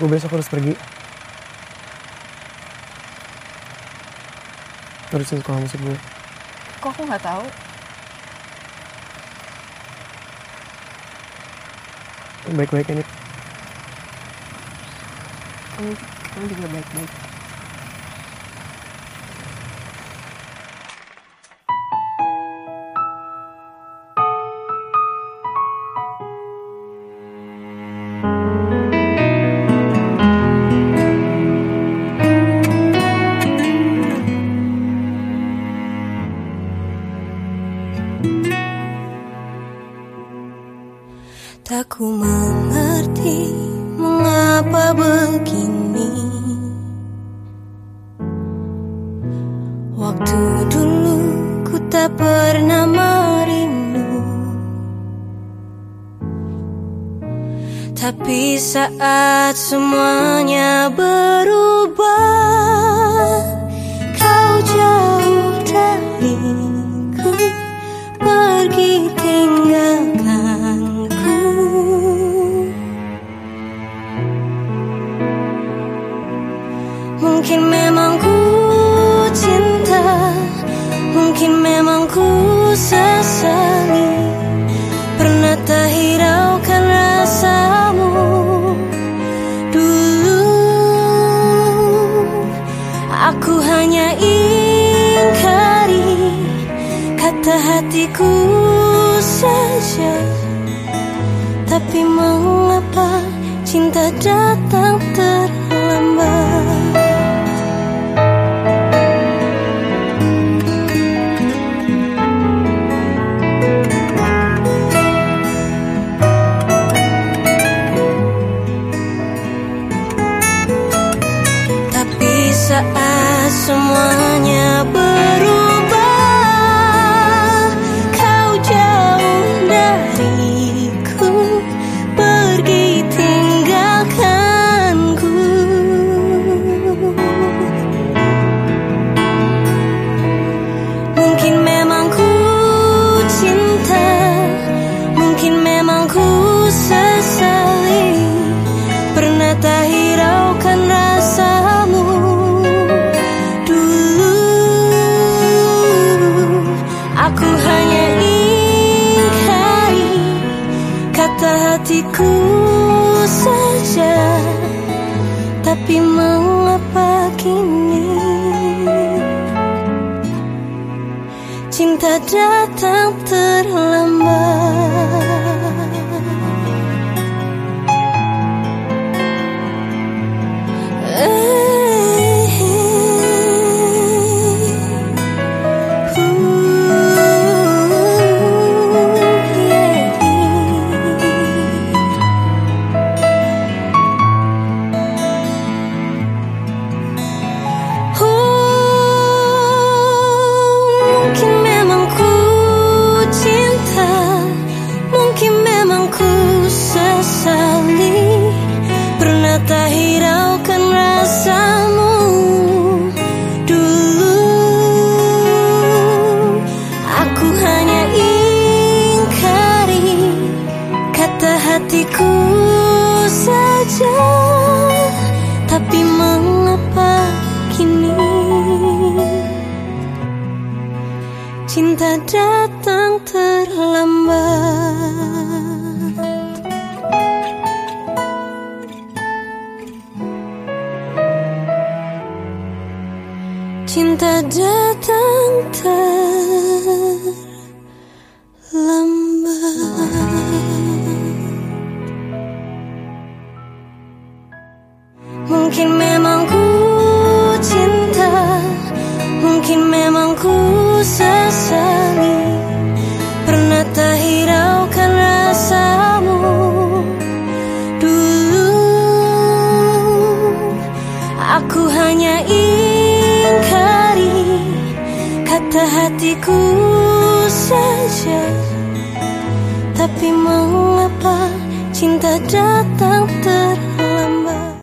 Gue besok harus pergi. Terusin sekolah musik gue. Kok aku nggak tahu? Baik-baik ini. Kamu, kamu juga baik-baik. Tak ku mengerti mengapa begini. Waktu dulu ku tak pernah merindu. Tapi saat semuanya berubah Kau jauh dariku Mungkin memang ku cinta Mungkin memang ku sesali Pernah tak hiraukan rasamu Dulu? Aku hanya ingkari Kata hatiku saja. Tapi mengapa cinta datang terlambat saat semuanya berubah Kau jauh dariku Pergi tinggalkanku. Mungkin memang ku cinta Mungkin memang ku sesali Pernah tak hiraukan hatiku saja Tapi mengapa kini? Cinta datang terlambat hatiku saja Tapi mengapa kini? Cinta datang terlambat. Cinta datang terlambat hatiku saja Tapi mengapa cinta datang terlambat